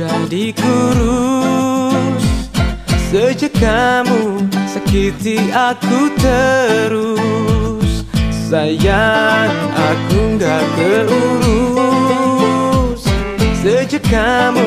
jadi kurus. Sejak kamu sakiti aku terus Sayang aku gak keurus. Sejak kamu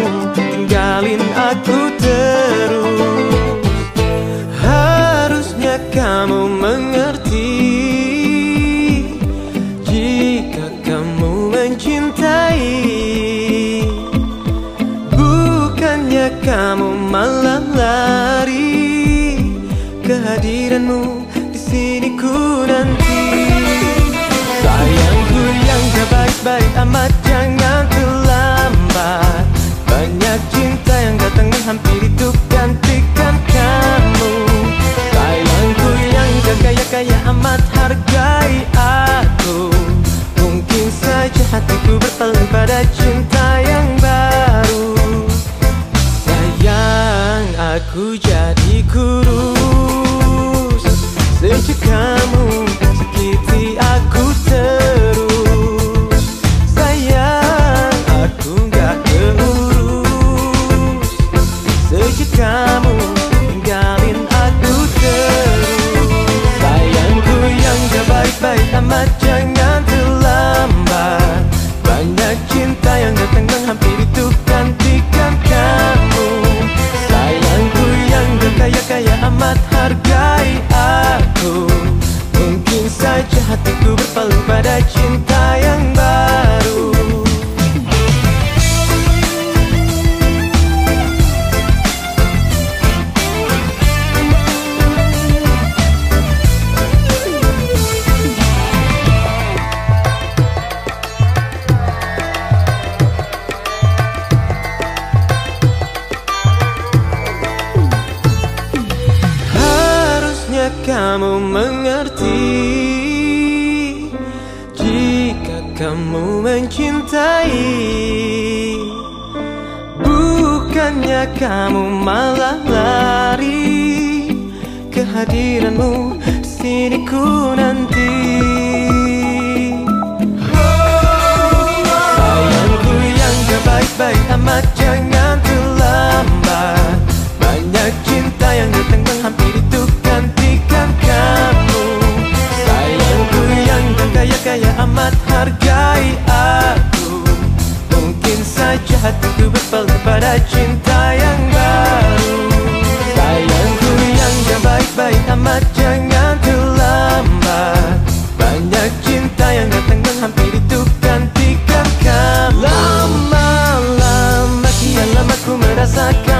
kamu malah lari. Kehadiranmu di sini ku nanti. Sayangku yang gak baik-baik amat jangan terlambat. Banyak cinta yang datang menghampiri untuk gantikan kamu. Sayangku yang gak kaya-kaya amat hargai aku. Mungkin saja hatiku berpaling pada cinta yang baru aku jadi kurus saja hatiku berpaling pada cinta yang baru. Kamu mengerti kamu mencintai. Bukannya kamu malah lari. Kehadiranmu sini ku nanti. Baik-baik amat jangan terlambat. Banyak cinta yang datang menghampiri untuk gantikan kamu. Sayangku yang gak kaya-kaya amat hargai hatiku berpaling pada cinta yang baru. Sayangku yang gak baik-baik amat jangan terlambat. Banyak cinta yang datang menghampiri tuh gantikan kamu Lama-lama kian lama ku merasakan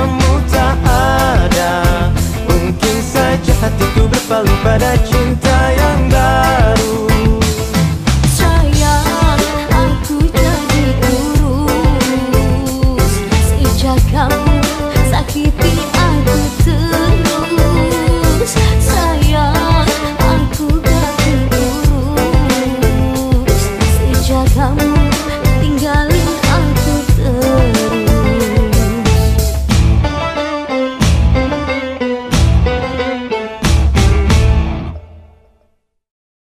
menyakiti aku terus